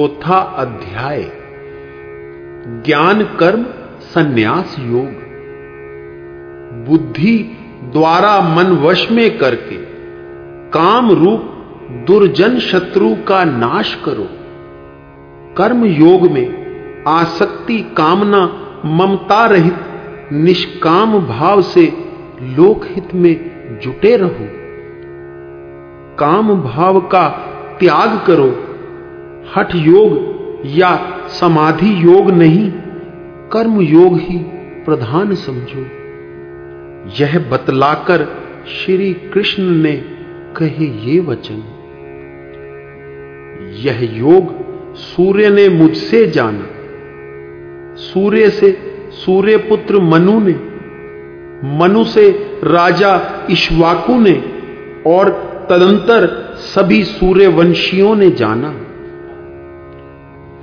चौथा अध्याय ज्ञान कर्म संन्यास योग। बुद्धि द्वारा मन वश में करके काम रूप दुर्जन शत्रु का नाश करो। कर्म योग में आसक्ति कामना ममता रहित निष्काम भाव से लोकहित में जुटे रहो। काम भाव का त्याग करो। हठ योग या समाधि योग नहीं, कर्म योग ही प्रधान समझो। यह बतलाकर श्री कृष्ण ने कहे ये वचन, यह योग सूर्य ने मुझसे जाना। सूर्य से सूर्य पुत्र मनु ने, मनु से राजा इश्वाकु ने और तदंतर सभी सूर्यवंशियों ने जाना।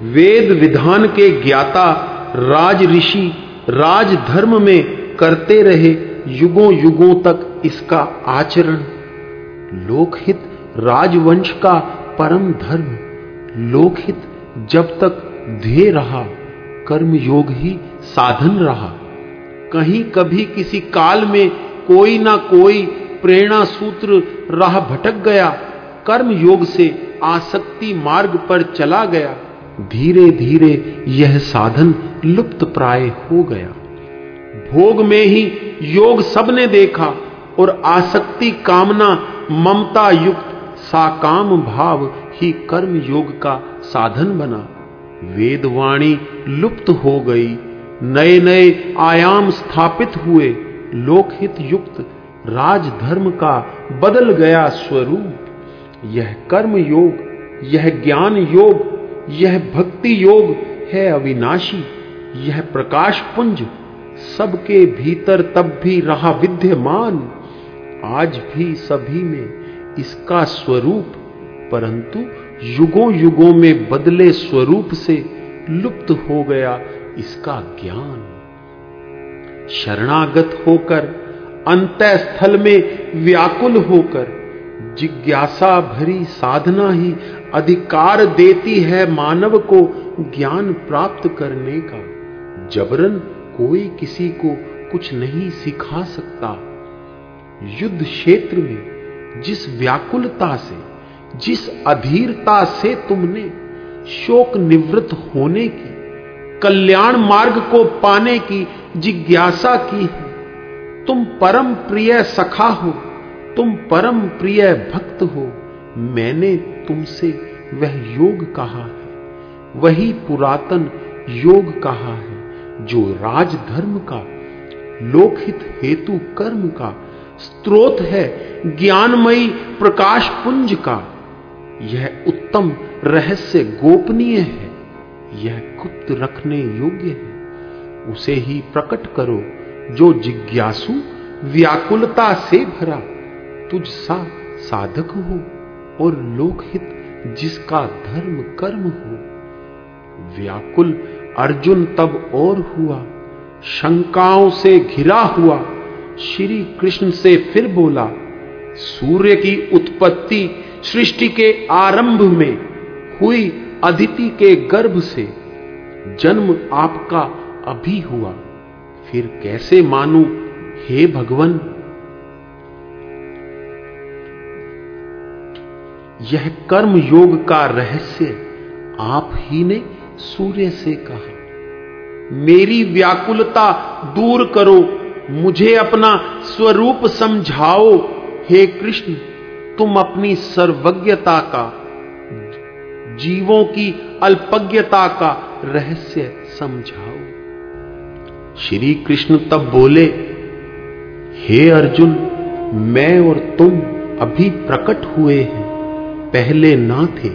वेद विधान के ज्ञाता राज ऋषि राज धर्म में करते रहे युगों युगों तक इसका आचरण। लोकहित राजवंश का परम धर्म। लोकहित जब तक ध्येय रहा कर्म योग ही साधन रहा। कहीं कभी किसी काल में कोई ना कोई प्रेरणा सूत्र राह भटक गया कर्म योग से आसक्ति मार्ग पर चला गया। धीरे धीरे यह साधन लुप्त प्राय हो गया। भोग में ही योग सबने देखा और आसक्ति, कामना, ममता युक्त साकाम भाव ही कर्म योग का साधन बना। वेदवाणी लुप्त हो गई नए नए आयाम स्थापित हुए, लोकहित युक्त राजधर्म का बदल गया स्वरूप। यह कर्म योग, यह ज्ञान योग यह भक्ति योग है अविनाशी, यह प्रकाश पुंज, सबके भीतर तब भी रहा विद्यमान। आज भी सभी में इसका स्वरूप, परंतु युगों युगों में बदले स्वरूप से लुप्त हो गया इसका ज्ञान। शरणागत होकर अंत स्थल में व्याकुल होकर, जिज्ञासा भरी साधना ही अधिकार देती है मानव को ज्ञान प्राप्त करने का। जबरन कोई किसी को कुछ नहीं सिखा सकता। युद्ध क्षेत्र में जिस व्याकुलता से, जिस अधीरता से तुमने शोक निवृत्त होने की, कल्याण मार्ग को पाने की जिज्ञासा की है, तुम परम प्रिय सखा हो, तुम परम प्रिय भक्त हो। मैंने तुमसे वह योग कहा है, वही पुरातन योग कहा है, जो राजधर्म का, लोकहित हेतु कर्म का, स्त्रोत है ज्ञानमयी प्रकाश पुंज का। यह उत्तम रहस्य गोपनीय है, यह गुप्त रखने योग्य है। उसे ही प्रकट करो, जो जिज्ञासु व्याकुलता से भरा तुझ सा साधक हो। और लोकहित जिसका धर्म कर्म हो। व्याकुल अर्जुन तब और हुआ, शंकाओं से घिरा हुआ, श्री कृष्ण से फिर बोला, सूर्य की उत्पत्ति सृष्टि के आरंभ में हुई अदिति के गर्भ से जन्म आपका अभी हुआ। फिर कैसे मानू, हे भगवान? यह कर्म योग का रहस्य आप ही ने सूर्य से कहा। मेरी व्याकुलता दूर करो, मुझे अपना स्वरूप समझाओ। हे कृष्ण, तुम अपनी सर्वज्ञता का, जीवों की अल्पज्ञता का रहस्य समझाओ। श्री कृष्ण तब बोले, हे अर्जुन, मैं और तुम अभी प्रकट हुए हैं। पहले ना थे,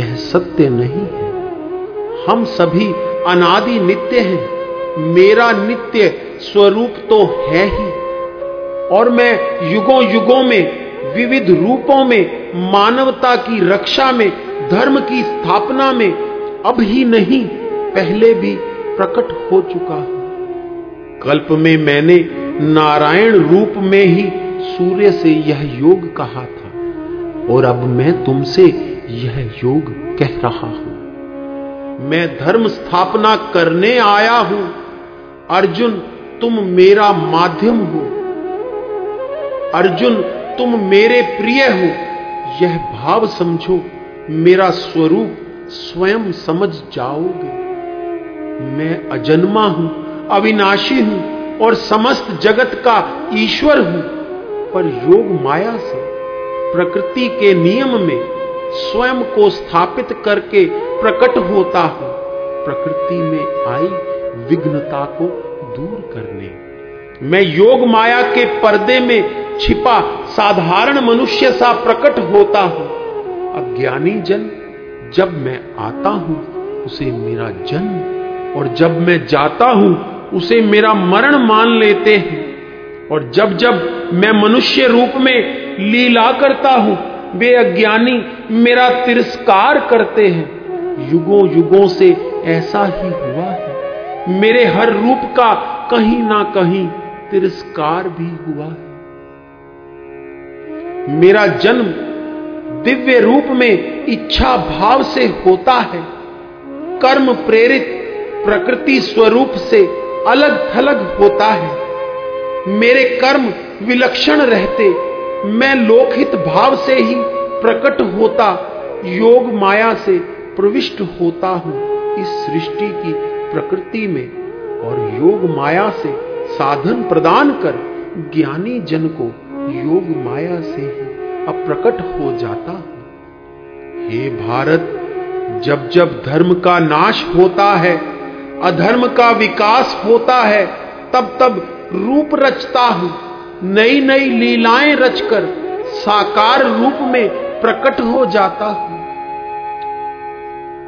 यह सत्य नहीं है। हम सभी अनादि नित्य हैं, मेरा नित्य स्वरूप तो है ही। और मैं युगों युगों में, विविध रूपों में, मानवता की रक्षा में, धर्म की स्थापना में, अब ही नहीं, पहले भी प्रकट हो चुका हूँ। कल्प में मैंने नारायण रूप में ही सूर्य से यह योग कहा था। और अब मैं तुमसे यह योग कह रहा हूँ। मैं धर्म स्थापना करने आया हूँ। अर्जुन, तुम मेरा माध्यम हो। अर्जुन, तुम मेरे प्रिय हो। यह भाव समझो, मेरा स्वरूप स्वयं समझ जाओगे। मैं अजन्मा हूँ, अविनाशी हूँ और समस्त जगत का ईश्वर हूँ। पर योग माया से प्रकृति के नियम में स्वयं को स्थापित करके प्रकट होता हूँ। प्रकृति में आई विघ्नता को दूर करने। मैं योग माया के पर्दे में छिपा साधारण मनुष्य सा प्रकट होता हूँ। अज्ञानी जन, जब मैं आता हूँ, उसे मेरा जन्म और जब मैं जाता हूँ, उसे मेरा मरण मान लेते हैं। और जब जब मैं मनुष्य रूप में लीला करता हूँ। वे अज्ञानी मेरा तिरस्कार करते हैं। युगों युगों से ऐसा ही हुआ है। मेरे हर रूप का कहीं ना कहीं तिरस्कार भी हुआ है। मेरा जन्म दिव्य रूप में इच्छा भाव से होता है। कर्म प्रेरित प्रकृति स्वरूप से अलग थलग होता है। मेरे कर्म विलक्षण रहते मैं लोकहित भाव से ही प्रकट होता, योग माया से प्रविष्ट होता हूँ इस सृष्टि की प्रकृति में, और योग माया से साधन प्रदान कर ज्ञानी जन को योग माया से ही अप्रकट हो जाता हूँ। हे भारत, जब जब धर्म का नाश होता है, अधर्म का विकास होता है, तब तब रूप रचता हूँ। नई नई लीलाएँ रचकर साकार रूप में प्रकट हो जाता हूँ।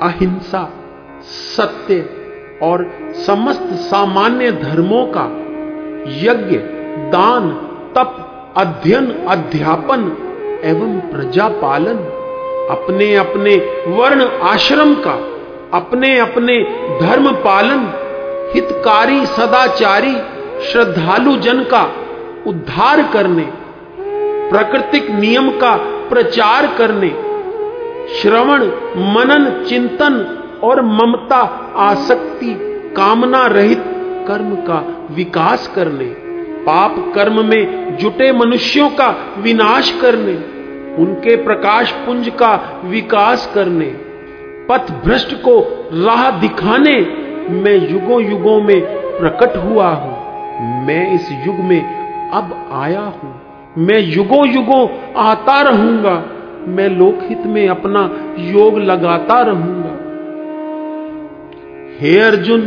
अहिंसा, सत्य और समस्त सामान्य धर्मों का यज्ञ, दान, तप, अध्ययन, अध्यापन एवं प्रजापालन अपने अपने वर्ण आश्रम का अपने अपने धर्म पालन, हितकारी सदाचारी श्रद्धालु जन का उद्धार करने, प्राकृतिक नियम का प्रचार करने, श्रवण, मनन, चिंतन और ममता, आसक्ति, कामना रहित कर्म का विकास करने, पाप कर्म में जुटे मनुष्यों का विनाश करने, उनके प्रकाश पुंज का विकास करने, पथ भ्रष्ट को राह दिखाने मैं युगों युगों में प्रकट हुआ हूँ। मैं इस युग में अब आया हूँ। मैं युगों युगों आता रहूँगा। मैं लोकहित में अपना योग लगाता रहूँगा। हे अर्जुन,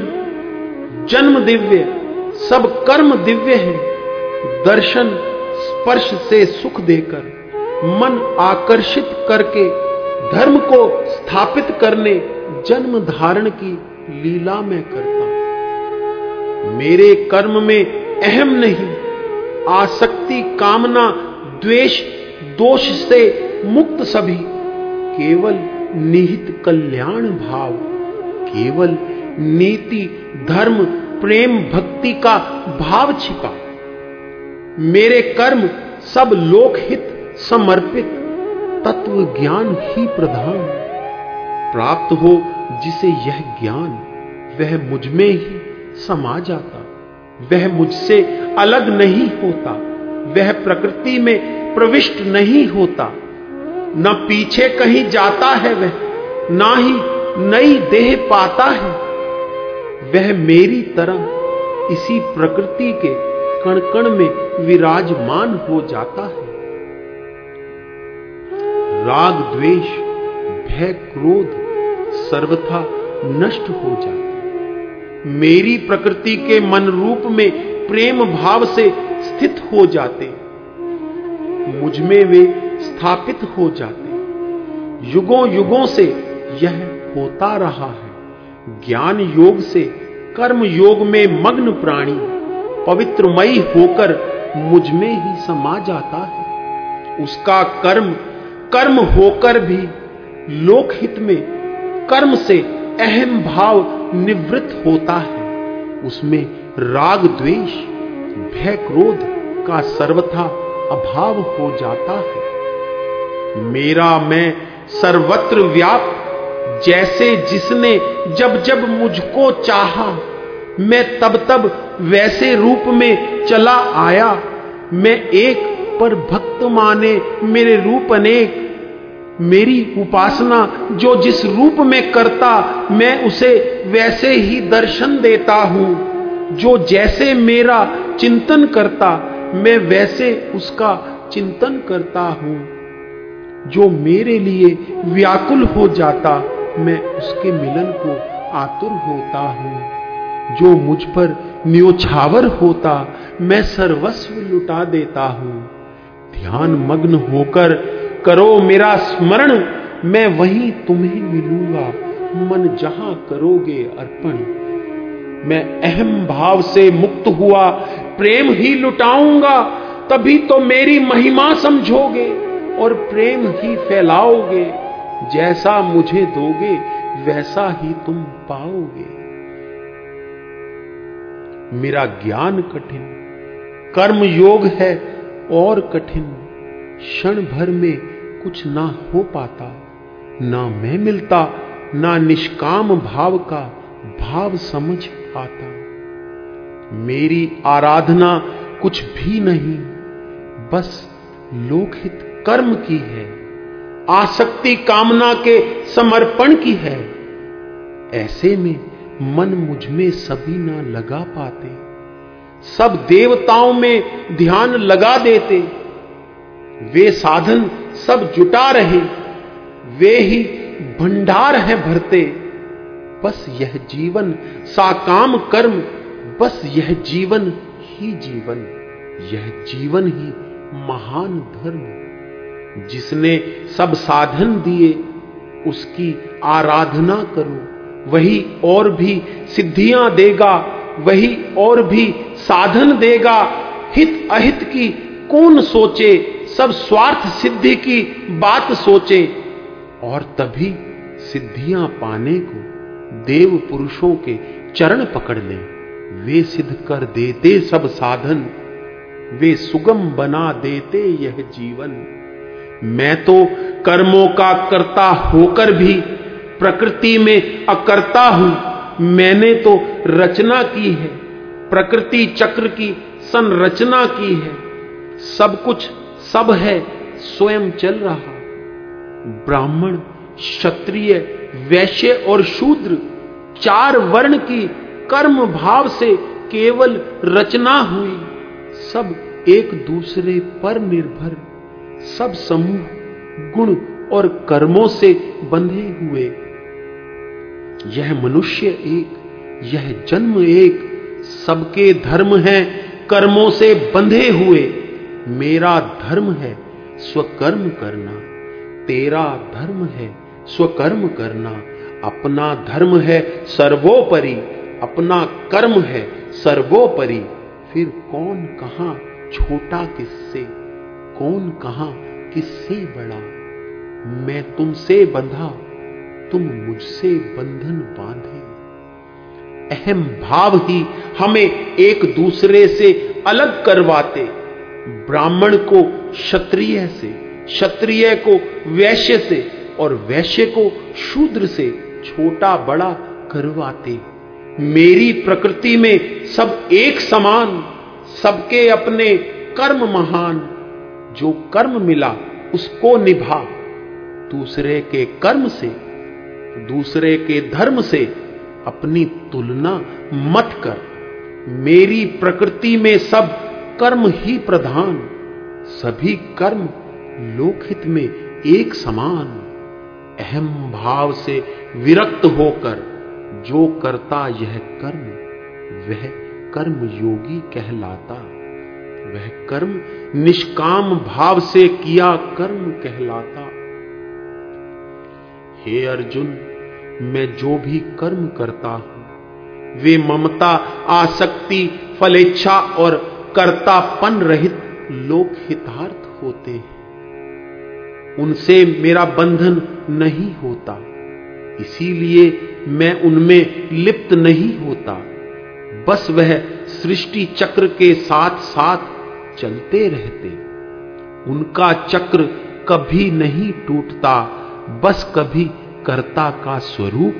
जन्म दिव्य, सब कर्म दिव्य है। दर्शन, स्पर्श से सुख देकर, मन आकर्षित करके, धर्म को स्थापित करने, जन्म धारण की लीला में करता मेरे कर्म में अहम नहीं। आसक्ति, कामना, द्वेष, दोष से मुक्त सभी। केवल निहित कल्याण भाव, केवल नीति, धर्म, प्रेम, भक्ति का भाव छिपा। मेरे कर्म सब लोकहित, समर्पित, तत्व ज्ञान ही प्रधान। प्राप्त हो जिसे यह ज्ञान, वह मुझमें ही समा जाता। वह मुझसे अलग नहीं होता, वह प्रकृति में प्रविष्ट नहीं होता। न पीछे कहीं जाता है वह, ना ही नई देह पाता है। वह मेरी तरह इसी प्रकृति के कण कण में विराजमान हो जाता है। राग द्वेष, भय क्रोध सर्वथा नष्ट हो जाते मेरी प्रकृति के मन रूप में प्रेम भाव से स्थित हो जाते। मुझमें वे स्थापित हो जाते। युगों युगों से यह होता रहा है। ज्ञान योग से कर्म योग में मग्न प्राणी पवित्रमयी होकर मुझमें ही समा जाता है। उसका कर्म कर्म होकर भी लोकहित में कर्म से अहम भाव निवृत्त होता है, उसमें राग द्वेष, भय क्रोध का सर्वथा अभाव हो जाता है। मेरा मैं सर्वत्र व्याप्त जैसे जिसने जब जब मुझको चाहा, मैं तब तब वैसे रूप में चला आया। मैं एक पर भक्त माने मेरे रूप अनेक मेरी उपासना जो जिस रूप में करता, मैं उसे वैसे ही दर्शन देता हूँ। जो जैसे मेरा चिंतन करता, मैं वैसे उसका चिंतन करता हूँ। जो मेरे लिए व्याकुल हो जाता, मैं उसके मिलन को आतुर होता हूँ। जो मुझ पर न्योछावर होता, मैं सर्वस्व लुटा देता हूँ। ध्यान मग्न होकर करो मेरा स्मरण, मैं वहीं तुम्हें मिलूँगा। मन जहाँ करोगे अर्पण। मैं अहम भाव से मुक्त हुआ, प्रेम ही लुटाऊँगा, तभी तो मेरी महिमा समझोगे और प्रेम ही फैलाओगे। जैसा मुझे दोगे, वैसा ही तुम पाओगे। मेरा ज्ञान कठिन कर्म योग है और कठिन। क्षण भर में कुछ ना हो पाता, ना मैं मिलता, ना निष्काम भाव का भाव समझ पाता मेरी आराधना कुछ भी नहीं, बस लोकहित कर्म की है, आसक्ति कामना के समर्पण की है। ऐसे में मन मुझमें सभी ना लगा पाते, सब देवताओं में ध्यान लगा देते वे साधन सब जुटा रहे, वे ही भंडार है भरते। बस यह जीवन साकाम कर्म, बस यह जीवन ही जीवन, यह जीवन ही महान धर्म। जिसने सब साधन दिए, उसकी आराधना करो, वही और भी सिद्धियाँ देगा, वही और भी साधन देगा। हित अहित की कौन सोचे सब स्वार्थ सिद्धि की बात सोचे और तभी सिद्धियाँ पाने को देव पुरुषों के चरण पकड़ ले। वे सिद्ध कर देते सब साधन, वे सुगम बना देते यह जीवन। मैं तो कर्मों का करता होकर भी प्रकृति में अकर्ता हूँ। मैंने तो रचना की है, प्रकृति चक्र की संरचना की है। सब कुछ सब है, स्वयं चल रहा। ब्राह्मण, क्षत्रिय, वैश्य और शूद्र, चार वर्ण की कर्म भाव से केवल रचना हुई। सब एक दूसरे पर निर्भर। सब समूह, गुण और कर्मों से बंधे हुए। यह मनुष्य एक, यह जन्म एक। सबके धर्म है, कर्मों से बंधे हुए। मेरा धर्म है स्वकर्म करना। तेरा धर्म है स्वकर्म करना। अपना धर्म है सर्वोपरि। अपना कर्म है सर्वोपरि। फिर कौन कहा छोटा किससे? कौन कहा किससे बड़ा? मैं तुमसे बंधा, तुम मुझसे बंधन बांधे। अहम भाव ही हमें एक दूसरे से अलग करवाते। ब्राह्मण को क्षत्रिय से, क्षत्रिय को वैश्य से और वैश्य को शूद्र से छोटा बड़ा करवाते। मेरी प्रकृति में सब एक समान, सबके अपने कर्म महान। जो कर्म मिला उसको निभा। दूसरे के कर्म से, दूसरे के धर्म से अपनी तुलना मत कर। मेरी प्रकृति में सब कर्म ही प्रधान। सभी कर्म लोकहित में एक समान। अहम भाव से विरक्त होकर जो करता यह कर्म, वह कर्म योगी कहलाता। वह कर्म निष्काम भाव से किया कर्म कहलाता। हे अर्जुन, मैं जो भी कर्म करता हूँ, वे ममता, आसक्ति, फलेच्छा और कर्तापन रहित लोक हितार्थ होते हैं। उनसे मेरा बंधन नहीं होता। इसीलिए मैं उनमें लिप्त नहीं होता। बस वह सृष्टि चक्र के साथ साथ चलते रहते। उनका चक्र कभी नहीं टूटता। बस कभी कर्ता का स्वरूप,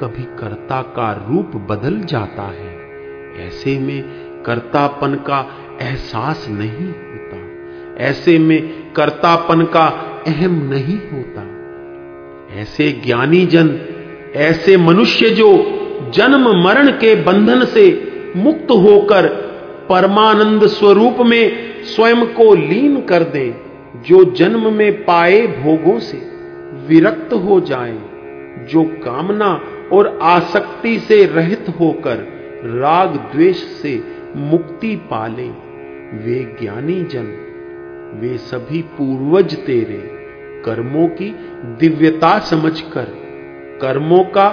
कभी कर्ता का रूप बदल जाता है। ऐसे में कर्तापन का एहसास नहीं होता। ऐसे में कर्तापन का अहम नहीं होता। ऐसे ज्ञानी जन, ऐसे मनुष्य जो जन्म मरण के बंधन से मुक्त होकर परमानंद स्वरूप में स्वयं को लीन कर दे, जो जन्म में पाए भोगों से विरक्त हो जाए, जो कामना और आसक्ति से रहित होकर राग द्वेष से मुक्ति पाले, वे ज्ञानी जन, वे सभी पूर्वज तेरे। कर्मों की दिव्यता समझकर, कर्मों का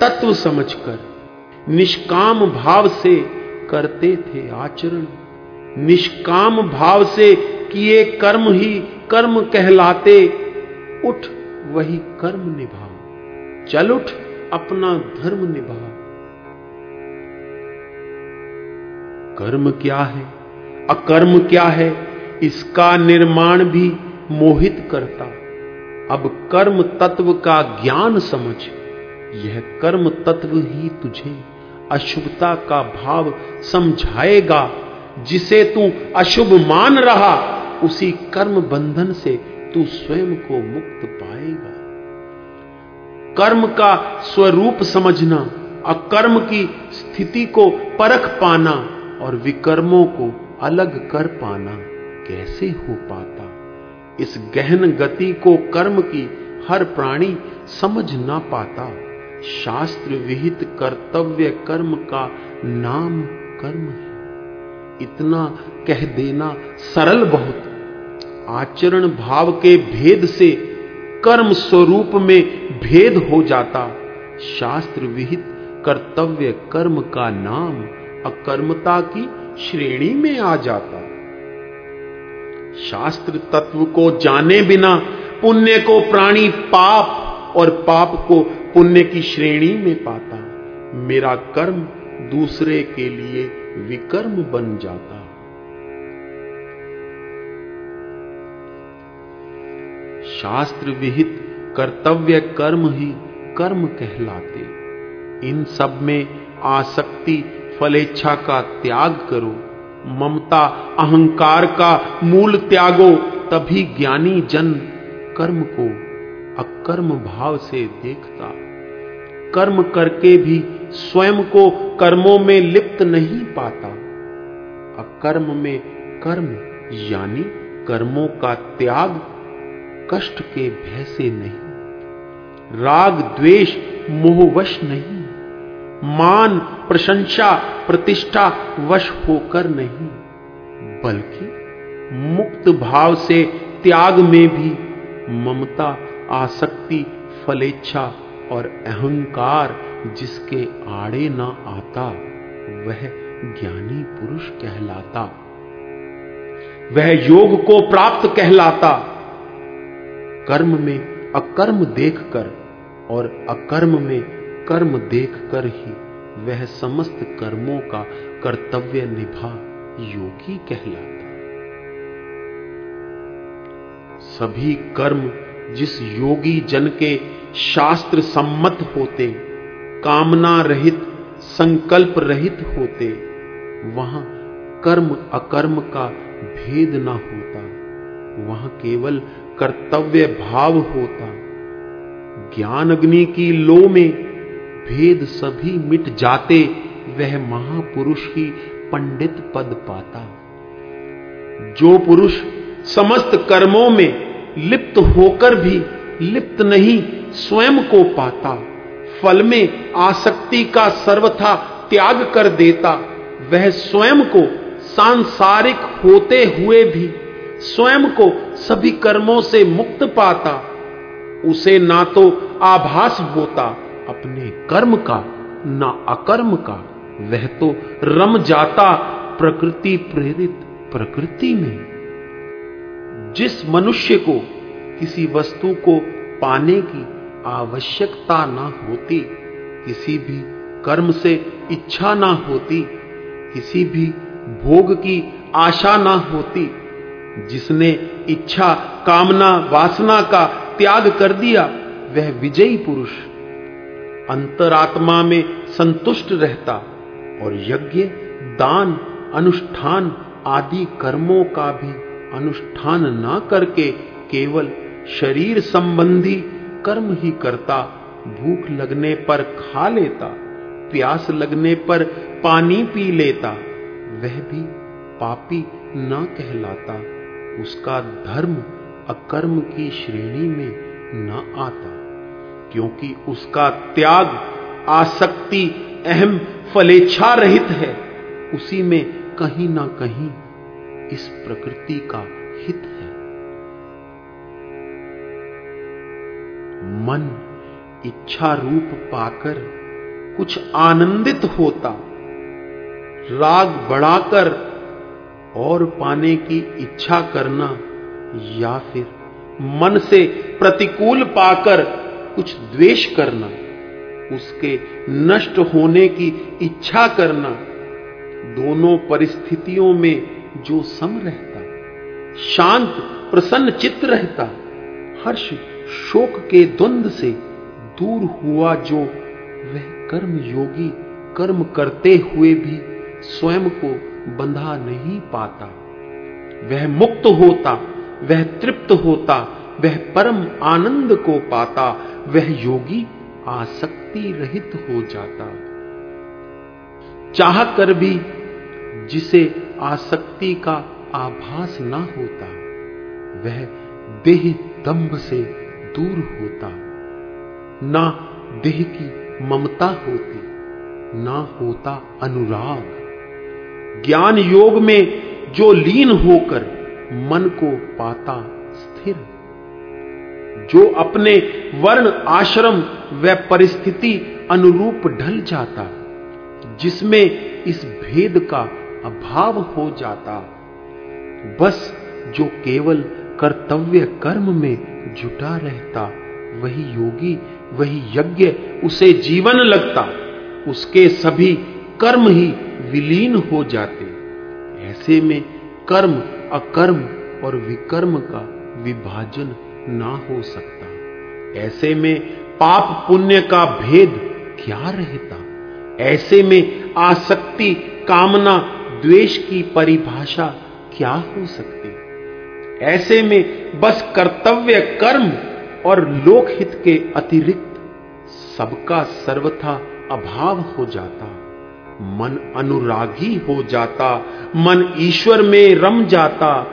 तत्व समझकर, निष्काम भाव से करते थे आचरण। निष्काम भाव से किए कर्म ही कर्म कहलाते, उठ वही कर्म निभाओ। चल उठ अपना धर्म निभा कर्म क्या है? अकर्म क्या है? इसका निर्माण भी मोहित करता। अब कर्म तत्व का ज्ञान समझ। यह कर्म तत्व ही तुझे अशुभता का भाव समझाएगा। जिसे तू अशुभ मान रहा, उसी कर्म बंधन से तू स्वयं को मुक्त पाएगा। कर्म का स्वरूप समझना, अकर्म की स्थिति को परख पाना और विकर्मों को अलग कर पाना कैसे हो पाता? इस गहन गति को कर्म की हर प्राणी समझ ना पाता। शास्त्र विहित कर्तव्य कर्म का नाम कर्म है। इतना कह देना सरल बहुत। आचरण भाव के भेद से कर्म स्वरूप में भेद हो जाता। शास्त्र विहित कर्तव्य कर्म का नाम अकर्मता की श्रेणी में आ जाता। शास्त्र तत्व को जाने बिना पुण्य को प्राणी पाप और पाप को पुण्य की श्रेणी में पाता। मेरा कर्म दूसरे के लिए विकर्म बन जाता। शास्त्र विहित कर्तव्य कर्म ही कर्म कहलाते। इन सब में आसक्ति फलेच्छा का त्याग करो, ममता, अहंकार का मूल त्यागो, तभी ज्ञानी जन कर्म को अकर्म भाव से देखता। कर्म करके भी स्वयं को कर्मों में लिप्त नहीं पाता। अकर्म में कर्म, यानी कर्मों का त्याग, कष्ट के भय से नहीं। राग, द्वेष मोहवश नहीं। मान, प्रशंसा, प्रतिष्ठा वश होकर नहीं, बल्कि मुक्त भाव से त्याग में भी ममता, आसक्ति, फलेच्छा और अहंकार जिसके आड़े ना आता, वह ज्ञानी पुरुष कहलाता। वह योग को प्राप्त कहलाता। कर्म में अकर्म देखकर और अकर्म में कर्म देखकर ही वह समस्त कर्मों का कर्तव्य निभा योगी कहलाता सभी कर्म जिस योगी जन के शास्त्र सम्मत होते, कामना रहित, संकल्प रहित होते, वहाँ कर्म अकर्म का भेद न होता, वहाँ केवल कर्तव्य भाव होता। ज्ञान अग्नि की लो में भेद सभी मिट जाते, वह महापुरुष ही पंडित पद पाता। जो पुरुष समस्त कर्मों में लिप्त होकर भी लिप्त नहीं, स्वयं को पाता। फल में आसक्ति का सर्वथा त्याग कर देता, वह स्वयं को सांसारिक होते हुए भी स्वयं को सभी कर्मों से मुक्त पाता। उसे ना तो आभास होता अपने कर्म का, ना अकर्म का। वह तो रम जाता प्रकृति प्रेरित प्रकृति में। जिस मनुष्य को किसी वस्तु को पाने की आवश्यकता ना होती, किसी भी कर्म से इच्छा ना होती, किसी भी भोग की आशा ना होती, जिसने इच्छा, कामना, वासना का त्याग कर दिया, वह विजयी पुरुष। अंतरात्मा में संतुष्ट रहता और यज्ञ, दान, अनुष्ठान आदि कर्मों का भी अनुष्ठान न करके केवल शरीर संबंधी कर्म ही करता, भूख लगने पर खा लेता, प्यास लगने पर पानी पी लेता, वह भी पापी न कहलाता, उसका धर्म अकर्म की श्रेणी में न आता। क्योंकि उसका त्याग, आसक्ति, अहम, फलेच्छा रहित है। उसी में कहीं ना कहीं इस प्रकृति का हित है। मन इच्छा रूप पाकर कुछ आनंदित होता, राग बढ़ाकर और पाने की इच्छा करना या फिर मन से प्रतिकूल पाकर कुछ द्वेष करना, उसके नष्ट होने की इच्छा करना, दोनों परिस्थितियों में जो सम रहता, शांत, प्रसन्न चित्त रहता, हर्ष, शोक के द्वंद से दूर हुआ जो वह कर्म योगी, कर्म करते हुए भी स्वयं को बंधा नहीं पाता। वह मुक्त होता, वह तृप्त होता, वह परम आनंद को पाता वह योगी आसक्ति रहित हो जाता। चाह कर भी जिसे आसक्ति का आभास ना होता, वह देह दंभ से दूर होता। ना देह की ममता होती, ना होता अनुराग। ज्ञान योग में जो लीन होकर मन को पाता स्थिर। जो अपने वर्ण आश्रम व परिस्थिति अनुरूप ढल जाता, जिसमें इस भेद का अभाव हो जाता। बस जो केवल कर्तव्य कर्म में जुटा रहता, वही योगी, वही यज्ञ, उसे जीवन लगता, उसके सभी कर्म ही विलीन हो जाते। ऐसे में कर्म, अकर्म और विकर्म का विभाजन ना हो सकता। ऐसे में पाप पुण्य का भेद क्या रहता? ऐसे में आसक्ति, कामना, द्वेष की परिभाषा क्या हो सकती? ऐसे में बस कर्तव्य, कर्म और लोकहित के अतिरिक्त सबका सर्वथा अभाव हो जाता। मन अनुरागी हो जाता, मन ईश्वर में रम जाता,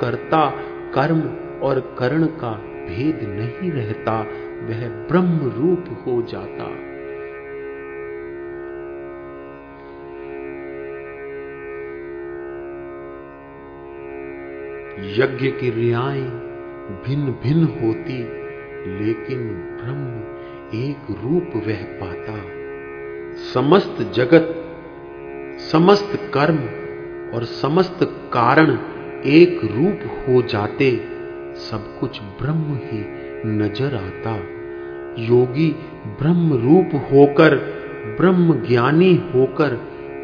करता कर्म और कर्ण का भेद नहीं रहता, वह ब्रह्म रूप हो जाता। यज्ञ की रियाएँ भिन्न भिन्न होती, लेकिन ब्रह्म एक रूप वह पाता। समस्त जगत, समस्त कर्म और समस्त कारण एक रूप हो जाते। सब कुछ ब्रह्म ही नज़र आता। योगी ब्रह्म रूप होकर ब्रह्म ज्ञानी होकर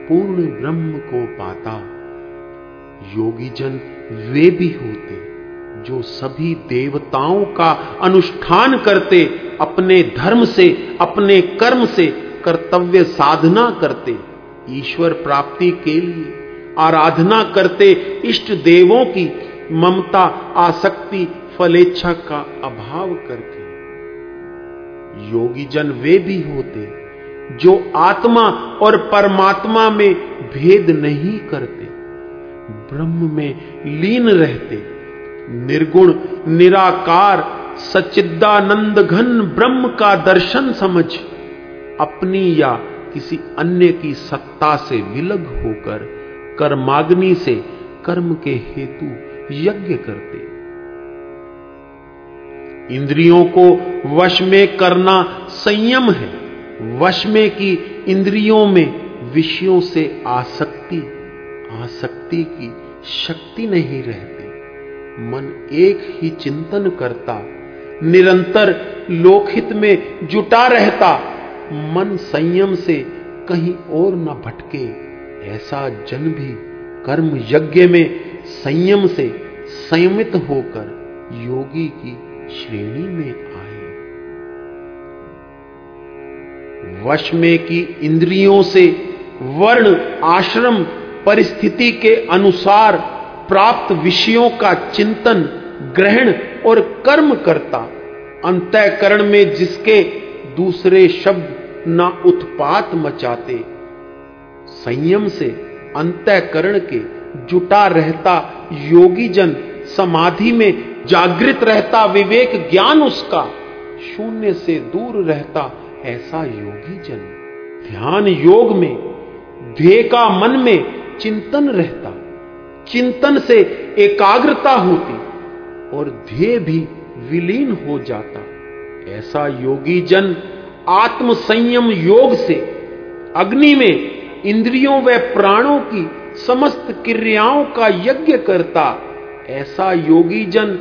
पूर्ण ब्रह्म को पाता। योगी जन वे भी होते, जो सभी देवताओं का अनुष्ठान करते, अपने धर्म से, अपने कर्म से कर्तव्य साधना करते, ईश्वर प्राप्ति के लिए आराधना करते इष्ट देवों की ममता, आसक्ति, फलेच्छा का अभाव करके। योगी जन वे भी होते जो आत्मा और परमात्मा में भेद नहीं करते, ब्रह्म में लीन रहते। निर्गुण, निराकार, सच्चिदानंद घन ब्रह्म का दर्शन समझ, अपनी या किसी अन्य की सत्ता से विलग होकर कर्माग्नि से कर्म के हेतु यज्ञ करते। इंद्रियों को वश में करना संयम है। वश में की इंद्रियों में विषयों से आसक्ति आसक्ति की शक्ति नहीं रहती। मन एक ही चिंतन करता, निरंतर लोकहित में जुटा रहता। मन संयम से कहीं और न भटके, ऐसा जन भी कर्म यज्ञ में संयम से संयमित होकर योगी की श्रेणी में आए। वश में की इंद्रियों से वर्ण, आश्रम, परिस्थिति के अनुसार प्राप्त विषयों का चिंतन, ग्रहण और कर्म करता। अंतःकरण में जिसके दूसरे शब्द न उत्पात मचाते। संयम से अंतःकरण के जुटा रहता योगी जन समाधि में जागृत रहता विवेक ज्ञान उसका, शून्य से दूर रहता ऐसा योगी जन ध्यान योग में ध्येय का मन में चिंतन रहता, चिंतन से एकाग्रता होती और ध्येय भी विलीन हो जाता। ऐसा योगी जन आत्म संयम योग से, अग्नि में इंद्रियों व प्राणों की समस्त क्रियाओं का यज्ञ करता, ऐसा योगी जन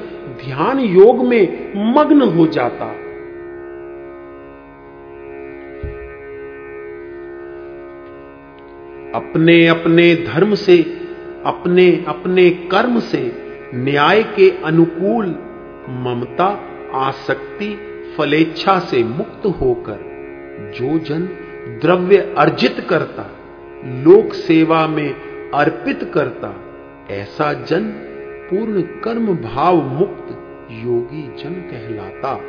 ध्यान योग में मग्न हो जाता। अपने अपने धर्म से, अपने अपने कर्म से न्याय के अनुकूल ममता, आसक्ति, फलेच्छा से मुक्त होकर जो जन द्रव्य अर्जित करता, लोक सेवा में अर्पित करता, ऐसा जन पूर्ण कर्म भाव मुक्त योगी जन कहलाता।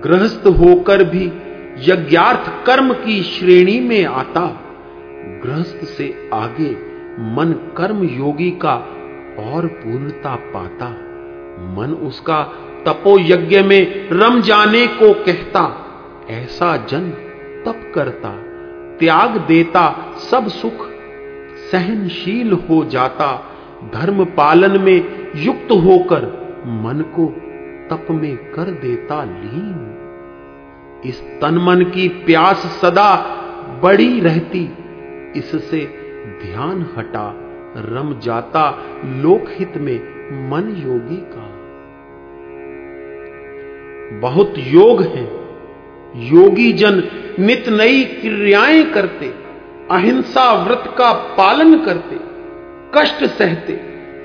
गृहस्थ होकर भी यज्ञार्थ कर्म की श्रेणी में आता। गृहस्थ से आगे मन कर्म योगी का और पूर्णता पाता। मन उसका तपो यज्ञ में रम जाने को कहता। ऐसा जन तप करता, त्याग देता, सब सुख सहनशील हो जाता धर्म पालन में युक्त होकर मन को तप में कर देता लीन। इस तन मन की प्यास सदा बड़ी रहती, इससे ध्यान हटा रम जाता लोकहित में मन योगी का। बहुत योग है, योगी जन नित नई क्रियाएँ करते। अहिंसा व्रत का पालन करते, कष्ट सहते,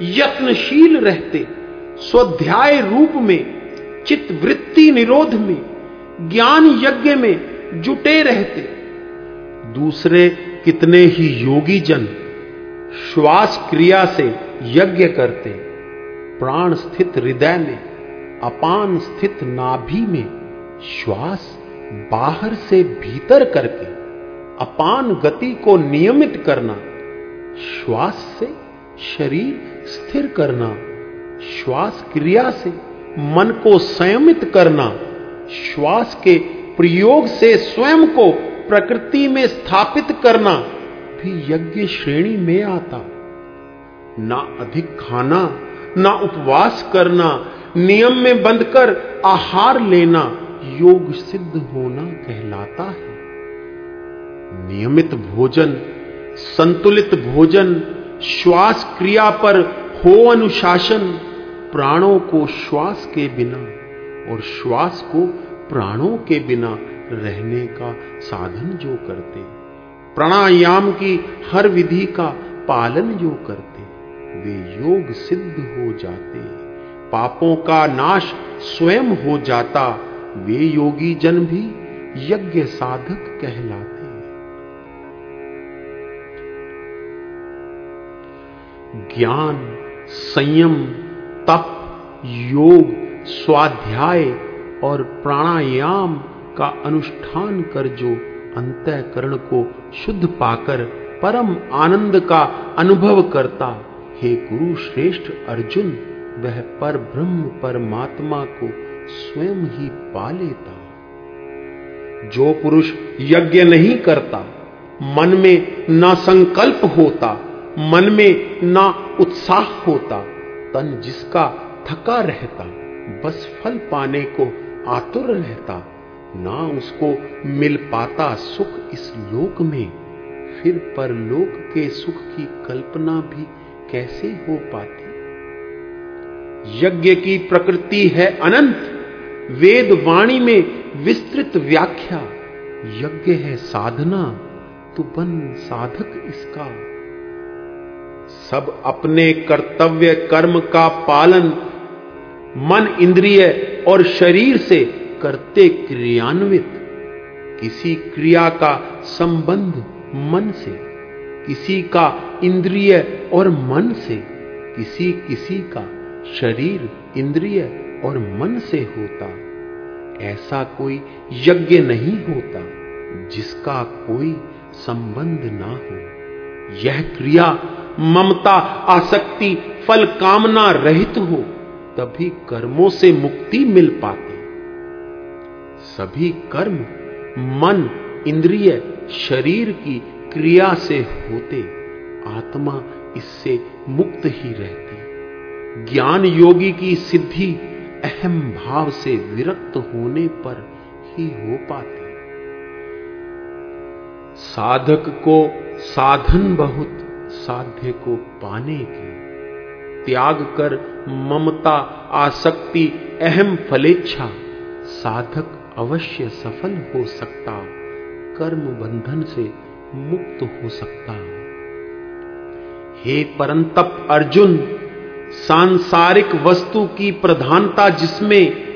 यत्नशील रहते, स्वाध्याय रूप में चित वृत्ति निरोध में, ज्ञान यज्ञ में जुटे रहते। दूसरे कितने ही योगी जन श्वास क्रिया से यज्ञ करते, प्राण स्थित हृदय में, अपान स्थित नाभि में, श्वास बाहर से भीतर करके। अपान गति को नियमित करना, श्वास से शरीर स्थिर करना, श्वास क्रिया से मन को संयमित करना, श्वास के प्रयोग से स्वयं को प्रकृति में स्थापित करना भी यज्ञ श्रेणी में आता। ना अधिक खाना, ना उपवास करना, नियम में बंधकर आहार लेना, योग सिद्ध होना कहलाता है। नियमित भोजन, संतुलित भोजन, श्वास क्रिया पर हो अनुशासन, प्राणों को श्वास के बिना और श्वास को प्राणों के बिना रहने का साधन जो करते, प्राणायाम की हर विधि का पालन जो करते, वे योग सिद्ध हो जाते। पापों का नाश स्वयं हो जाता, वे योगी जन भी यज्ञ साधक कहलाते। ज्ञान, संयम, तप, योग, स्वाध्याय और प्राणायाम का अनुष्ठान कर जो अंतःकरण को शुद्ध पाकर परम आनंद का अनुभव करता, हे गुरु श्रेष्ठ अर्जुन, वह पर ब्रह्म परमात्मा को स्वयं ही पा लेता। जो पुरुष यज्ञ नहीं करता, मन में ना संकल्प होता मन में ना उत्साह होता, तन जिसका थका रहता, बस फल पाने को आतुर रहता, ना उसको मिल पाता सुख इस लोक में। फिर परलोक के सुख की कल्पना भी कैसे हो पाती? यज्ञ की प्रकृति है अनंत, वेद वाणी में विस्तृत व्याख्या। यज्ञ है साधना तो बन साधक इसका। सब अपने कर्तव्य कर्म का पालन मन इंद्रिय और शरीर से करते क्रियान्वित। किसी क्रिया का संबंध मन से, किसी का इंद्रिय और मन से, किसी किसी का शरीर, इंद्रिय और मन से होता। ऐसा कोई यज्ञ नहीं होता जिसका कोई संबंध ना हो। यह क्रिया ममता, आसक्ति, फल कामना रहित हो, तभी कर्मों से मुक्ति मिल पाती। सभी कर्म मन, इंद्रिय, शरीर की क्रिया से होते, आत्मा इससे मुक्त ही रहती। ज्ञान योगी की सिद्धि अहम भाव से विरक्त होने पर ही हो पाती। साधक को साधन बहुत साध्य को पाने की त्याग कर ममता, आसक्ति, अहम फलेच्छा, साधक अवश्य सफल हो सकता, कर्म बंधन से मुक्त हो सकता। हे परंतप अर्जुन, सांसारिक वस्तु की प्रधानता जिसमें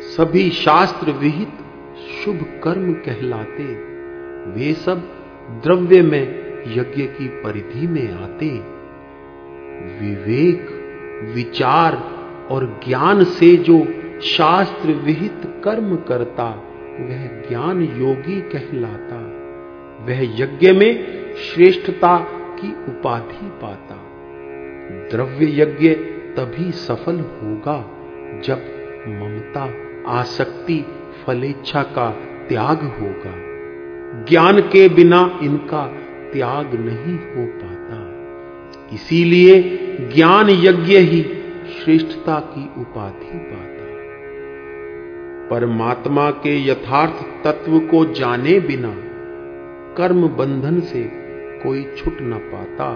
सभी शास्त्र विहित शुभ कर्म कहलाते, वे सब द्रव्य में यज्ञ की परिधि में आते। विवेक, विचार और ज्ञान से जो शास्त्र विहित कर्म करता, वह ज्ञान योगी कहलाता। वह यज्ञ में श्रेष्ठता की उपाधि पाता। द्रव्य यज्ञ तभी सफल होगा जब ममता, आसक्ति, फलेच्छा का त्याग होगा। ज्ञान के बिना इनका त्याग नहीं हो पाता। इसीलिए ज्ञान यज्ञ ही श्रेष्ठता की उपाधि पाता। परमात्मा के यथार्थ तत्व को जाने बिना कर्म बंधन से कोई छुट न पाता।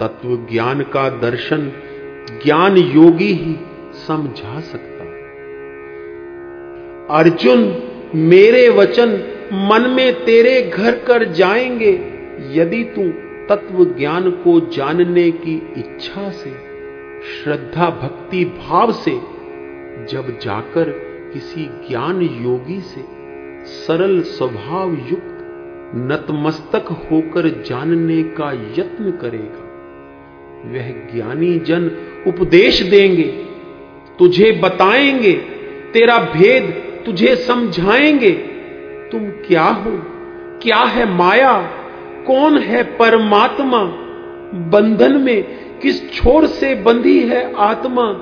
तत्व ज्ञान का दर्शन ज्ञान योगी ही समझा सकता। अर्जुन, मेरे वचन मन में तेरे घर कर जाएँगे। यदि तू तत्व ज्ञान को जानने की इच्छा से, श्रद्धा भक्ति भाव से, जब जाकर किसी ज्ञान योगी से सरल स्वभाव युक्त नतमस्तक होकर जानने का यत्न करेगा, वह ज्ञानी जन उपदेश देंगे, तुझे बताएँगे, तेरा भेद तुझे समझाएँगे, तुम क्या हो, क्या है माया कौन है परमात्मा? बंधन में किस छोर से बंधी है आत्मा?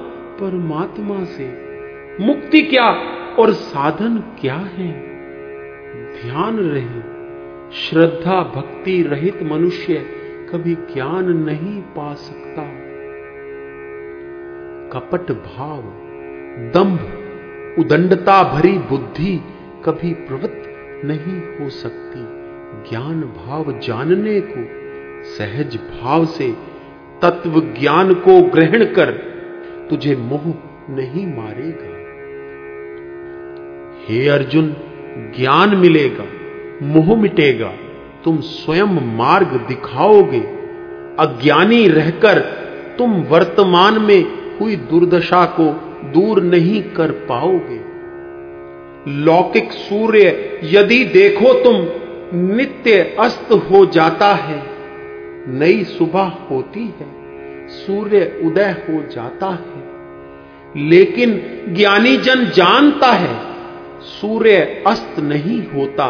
परमात्मा से। मुक्ति क्या और साधन क्या है? ध्यान रहे। श्रद्धा भक्ति रहित मनुष्य कभी ज्ञान नहीं पा सकता। कपट भाव, दंभ, उदंडता भरी बुद्धि कभी प्रवृत्त नहीं हो सकती। ज्ञान भाव जानने को, सहज भाव से तत्व ज्ञान को ग्रहण कर तुझे मोह नहीं मारेगा। हे अर्जुन, ज्ञान मिलेगा, मोह मिटेगा, तुम स्वयं मार्ग दिखाओगे। अज्ञानी रहकर तुम वर्तमान में हुई दुर्दशा को दूर नहीं कर पाओगे। लौकिक सूर्य यदि देखो तुम नित्य अस्त हो जाता है। नई सुबह होती है, सूर्य उदय हो जाता है। लेकिन ज्ञानी जन जानता है, सूर्य अस्त नहीं होता,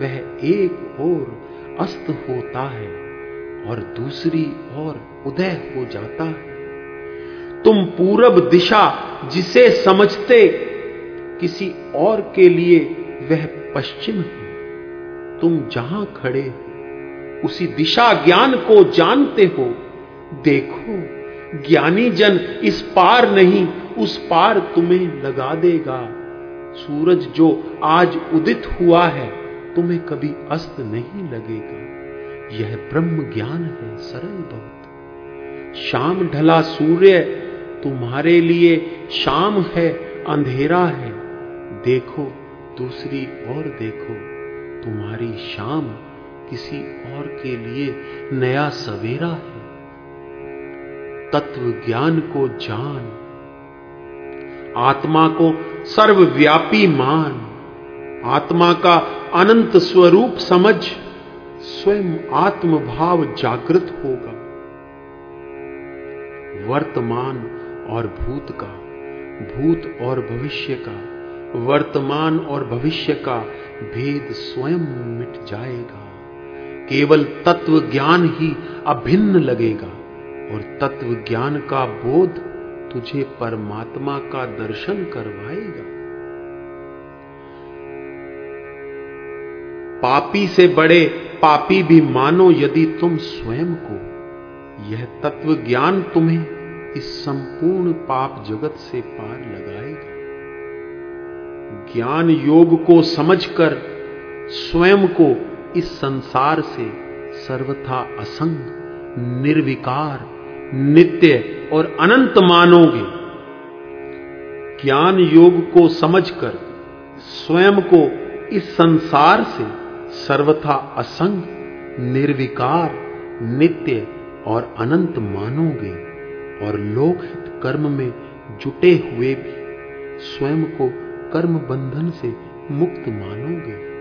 वह एक और अस्त होता है और दूसरी ओर उदय हो जाता है। तुम पूरब दिशा जिसे समझते, किसी और के लिए वह पश्चिम है। तुम जहाँ खड़े हो, उसी दिशा ज्ञान को जानते हो। देखो, ज्ञानी जन इस पार नहीं, उस पार तुम्हें लगा देगा। सूरज जो आज उदित हुआ है, तुम्हें कभी अस्त नहीं लगेगा। यह ब्रह्म ज्ञान है, सरल बहुत। शाम ढला सूर्य, तुम्हारे लिए शाम है, अंधेरा है। देखो, दूसरी ओर देखो। तुम्हारी शाम किसी और के लिए नया सवेरा है। तत्व ज्ञान को जान, आत्मा को सर्वव्यापी मान, आत्मा का अनंत स्वरूप समझ, स्वयं आत्मभाव जागृत होगा। वर्तमान और भूत का, भूत और भविष्य का वर्तमान और भविष्य का भेद स्वयं मिट जाएगा। केवल तत्व ज्ञान ही अभिन्न लगेगा और तत्व ज्ञान का बोध तुझे परमात्मा का दर्शन करवाएगा। पापी से बड़े पापी भी मानो यदि तुम स्वयं को। यह तत्व ज्ञान तुम्हें इस संपूर्ण पाप जगत से पार लगाएगा। ज्ञान योग को समझकर स्वयं को इस संसार से सर्वथा असंग, निर्विकार, नित्य और अनंत मानोगे। ज्ञान योग को समझकर स्वयं को इस संसार से सर्वथा असंग, निर्विकार, नित्य और अनंत मानोगे और लोकहित कर्म में जुटे हुए भी स्वयं को कर्म बंधन से मुक्त मानोगे।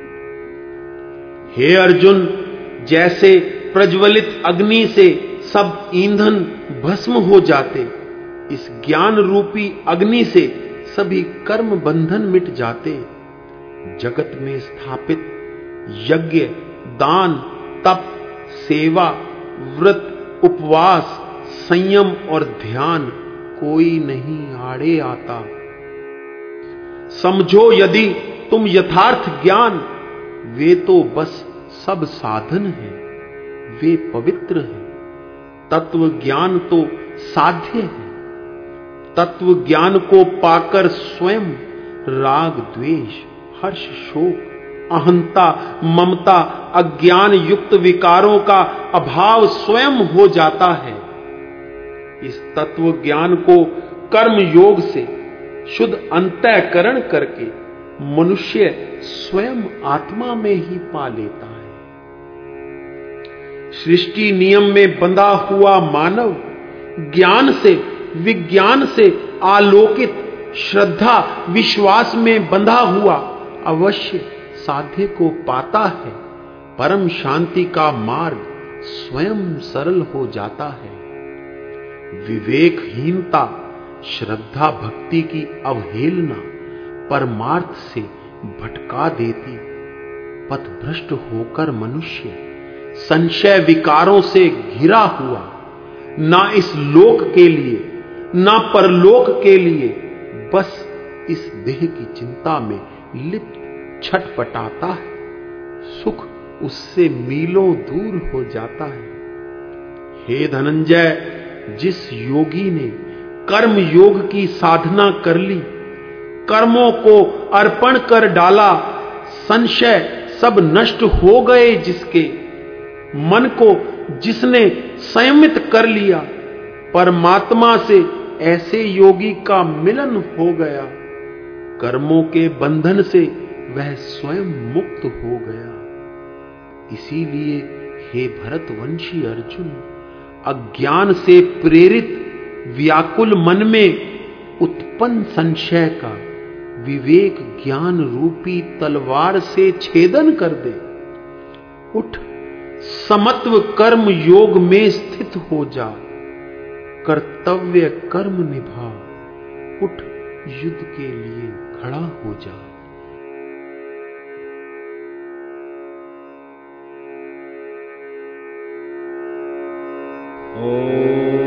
हे अर्जुन, जैसे प्रज्वलित अग्नि से सब ईंधन भस्म हो जाते, इस ज्ञान रूपी अग्नि से सभी कर्म बंधन मिट जाते। जगत में स्थापित यज्ञ, दान, तप, सेवा, व्रत, उपवास, संयम और ध्यान कोई नहीं आड़े आता। समझो यदि तुम यथार्थ ज्ञान, वे तो बस सब साधन हैं, वे पवित्र हैं। तत्व ज्ञान तो साध्य है। तत्व ज्ञान को पाकर स्वयं राग, द्वेष, हर्ष, शोक, अहंता, ममता, अज्ञान युक्त विकारों का अभाव स्वयं हो जाता है। इस तत्व ज्ञान को कर्म योग से शुद्ध अंतःकरण करके मनुष्य स्वयं आत्मा में ही पा लेता है। सृष्टि नियम में बंधा हुआ मानव ज्ञान से, विज्ञान से आलोकित, श्रद्धा, विश्वास में बंधा हुआ अवश्य साध्य को पाता है। परम शांति का मार्ग स्वयं सरल हो जाता है। विवेकहीनता श्रद्धा भक्ति की अवहेलना परमार्थ से भटका देती। पथ भ्रष्ट होकर मनुष्य संशय विकारों से घिरा हुआ, ना इस लोक के लिए, ना परलोक के लिए, बस इस देह की चिंता में लिप्त छटपटाता है। सुख उससे मीलों दूर हो जाता है। हे धनंजय, जिस योगी ने कर्म योग की साधना कर ली, कर्मों को अर्पण कर डाला, संशय सब नष्ट हो गए जिसके, मन को जिसने संयमित कर लिया, परमात्मा से ऐसे योगी का मिलन हो गया, कर्मों के बंधन से वह स्वयं मुक्त हो गया। इसीलिए हे भरतवंशी अर्जुन, अज्ञान से प्रेरित व्याकुल मन में उत्पन्न संशय का विवेक ज्ञान रूपी तलवार से छेदन कर दे। उठ, समत्व कर्म योग में स्थित हो जा। कर्तव्य कर्म निभा। उठ, युद्ध के लिए खड़ा हो जा। Oh.